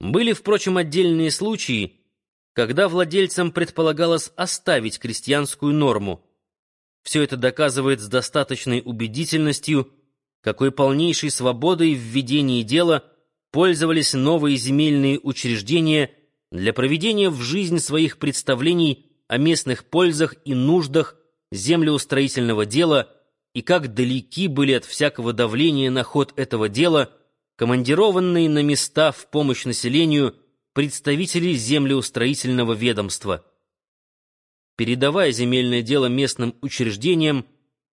Были, впрочем, отдельные случаи, когда владельцам предполагалось оставить крестьянскую норму. Все это доказывает с достаточной убедительностью, какой полнейшей свободой в ведении дела пользовались новые земельные учреждения для проведения в жизнь своих представлений о местных пользах и нуждах землеустроительного дела и как далеки были от всякого давления на ход этого дела командированные на места в помощь населению представители землеустроительного ведомства. Передавая земельное дело местным учреждениям,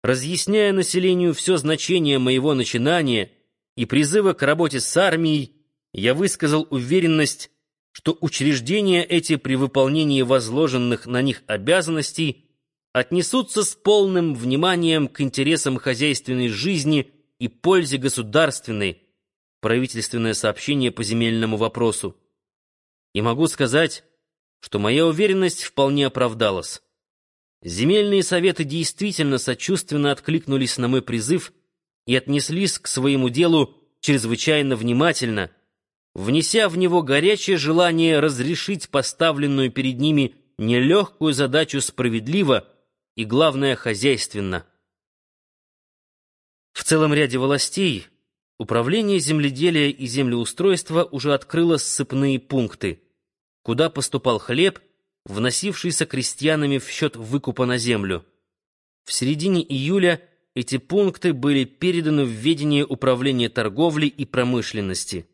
разъясняя населению все значение моего начинания и призыва к работе с армией, я высказал уверенность, что учреждения эти при выполнении возложенных на них обязанностей отнесутся с полным вниманием к интересам хозяйственной жизни и пользе государственной, правительственное сообщение по земельному вопросу. И могу сказать, что моя уверенность вполне оправдалась. Земельные советы действительно сочувственно откликнулись на мой призыв и отнеслись к своему делу чрезвычайно внимательно, внеся в него горячее желание разрешить поставленную перед ними нелегкую задачу справедливо и, главное, хозяйственно. В целом ряде властей Управление земледелия и землеустройства уже открыло ссыпные пункты, куда поступал хлеб, вносившийся крестьянами в счет выкупа на землю. В середине июля эти пункты были переданы в ведение Управления торговли и промышленности.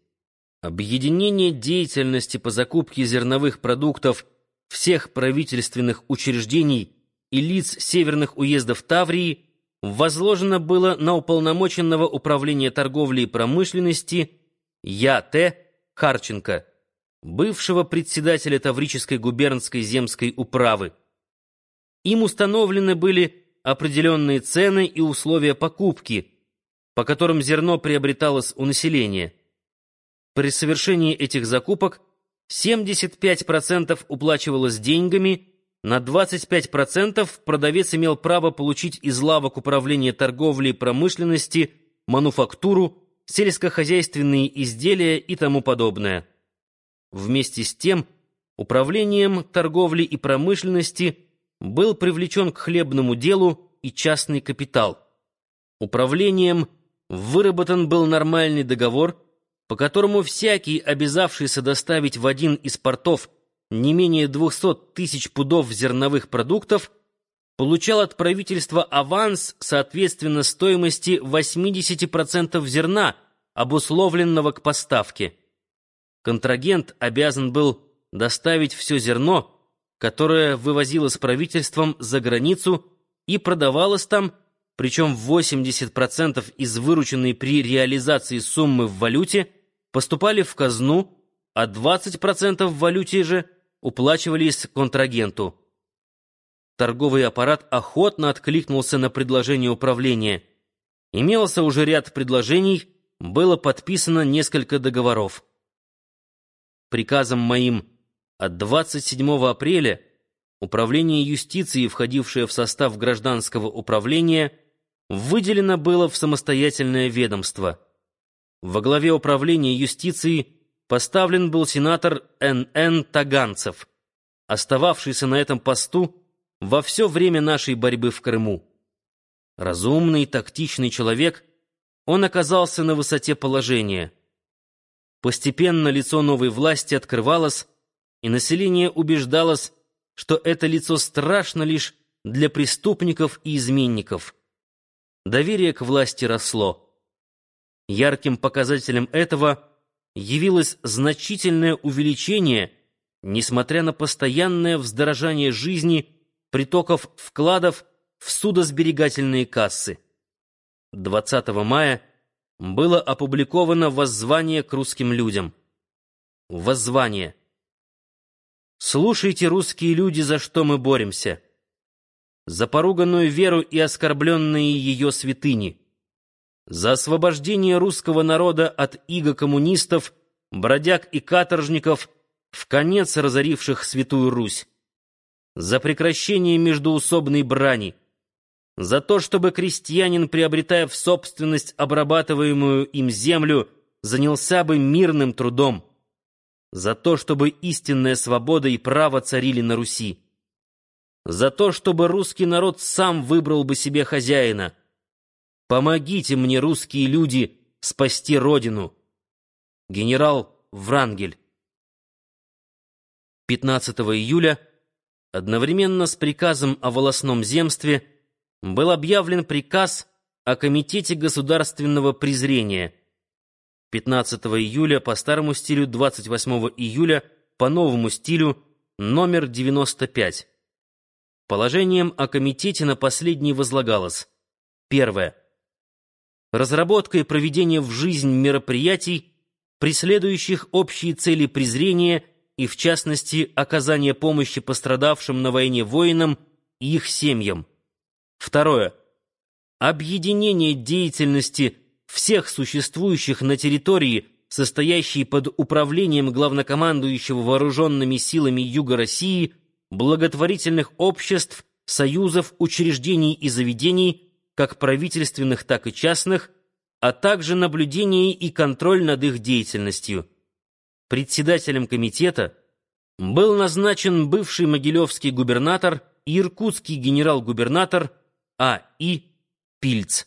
Объединение деятельности по закупке зерновых продуктов всех правительственных учреждений и лиц северных уездов Таврии возложено было на уполномоченного управления торговли и промышленности Я.Т. Харченко, бывшего председателя Таврической губернской земской управы. Им установлены были определенные цены и условия покупки, по которым зерно приобреталось у населения. При совершении этих закупок 75% уплачивалось деньгами, на 25% продавец имел право получить из лавок управления торговли и промышленности, мануфактуру, сельскохозяйственные изделия и тому подобное. Вместе с тем, управлением торговли и промышленности был привлечен к хлебному делу и частный капитал. Управлением выработан был нормальный договор, по которому всякий, обязавшийся доставить в один из портов не менее 200 тысяч пудов зерновых продуктов, получал от правительства аванс соответственно стоимости 80% зерна, обусловленного к поставке. Контрагент обязан был доставить все зерно, которое вывозилось правительством за границу и продавалось там, причем 80% из вырученной при реализации суммы в валюте поступали в казну, а 20% в валюте же уплачивались контрагенту. Торговый аппарат охотно откликнулся на предложение управления. Имелся уже ряд предложений, было подписано несколько договоров. Приказом моим от 27 апреля Управление юстиции, входившее в состав гражданского управления, выделено было в самостоятельное ведомство. Во главе управления юстиции поставлен был сенатор Н.Н. Таганцев, остававшийся на этом посту во все время нашей борьбы в Крыму. Разумный, тактичный человек, он оказался на высоте положения. Постепенно лицо новой власти открывалось, и население убеждалось, что это лицо страшно лишь для преступников и изменников. Доверие к власти росло. Ярким показателем этого явилось значительное увеличение, несмотря на постоянное вздорожание жизни, притоков вкладов в судосберегательные кассы. 20 мая было опубликовано воззвание к русским людям. Воззвание. «Слушайте, русские люди, за что мы боремся. За поруганную веру и оскорбленные ее святыни» за освобождение русского народа от иго коммунистов, бродяг и каторжников, в конец разоривших Святую Русь, за прекращение междуусобной брани, за то, чтобы крестьянин, приобретая в собственность обрабатываемую им землю, занялся бы мирным трудом, за то, чтобы истинная свобода и право царили на Руси, за то, чтобы русский народ сам выбрал бы себе хозяина. Помогите мне, русские люди, спасти Родину. Генерал Врангель. 15 июля, одновременно с приказом о волосном земстве, был объявлен приказ о Комитете государственного презрения. 15 июля по старому стилю, 28 июля по новому стилю, номер 95. Положением о комитете на последний возлагалось. Первое. Разработка и проведение в жизнь мероприятий, преследующих общие цели презрения и, в частности, оказание помощи пострадавшим на войне воинам и их семьям. Второе. Объединение деятельности всех существующих на территории, состоящей под управлением главнокомандующего вооруженными силами Юга России, благотворительных обществ, союзов, учреждений и заведений, как правительственных, так и частных, а также наблюдение и контроль над их деятельностью. Председателем комитета был назначен бывший могилевский губернатор и иркутский генерал-губернатор А. И. Пильц.